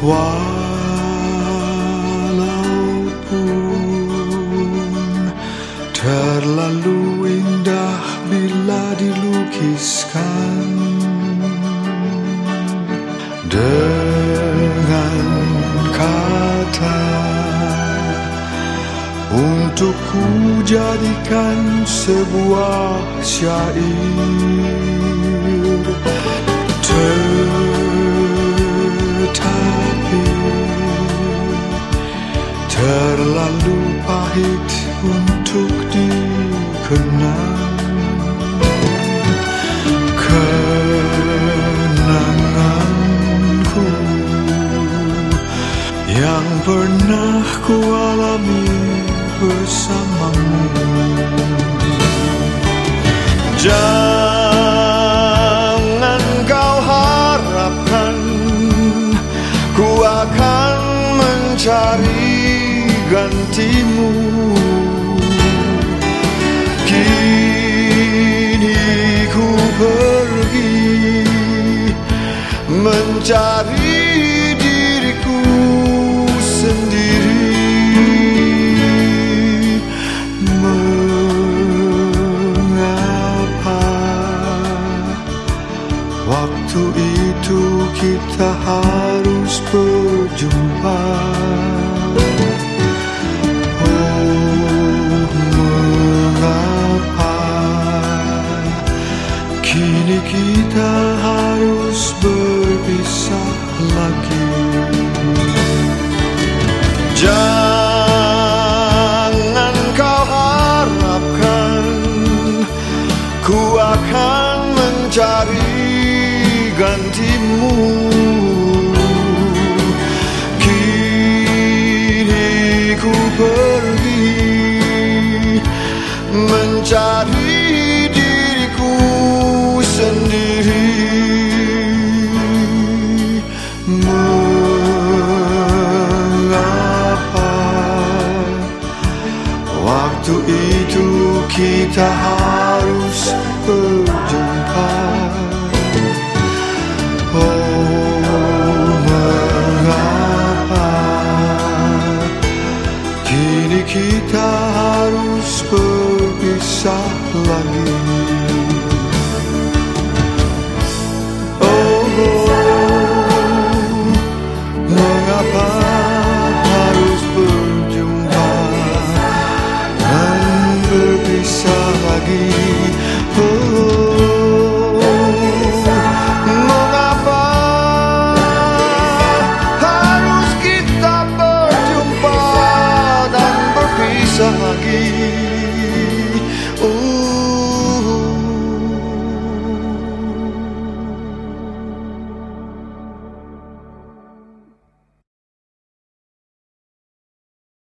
Walaupun terlalu indah bila dilukiskan dengan kata untuk ku jadikan sebuah syair. Terlalu pahit untuk dikenang kenanganku yang pernah ku alami bersamamu. Jangan kau harapkan ku akan mencari gantimu. Kini ku pergi mencari diriku sendiri. Mengapa waktu itu kita harus berjumpa? Kini kita harus berpisah lagi? Jangan kau harapkan ku akan mencari gantimu. kita harus berjumpa. Oh mengapa Kini kita harus berpisah lagi? Oh, mengapa Oh. Mengapa harus kita berjumpa dan berpisah lagi?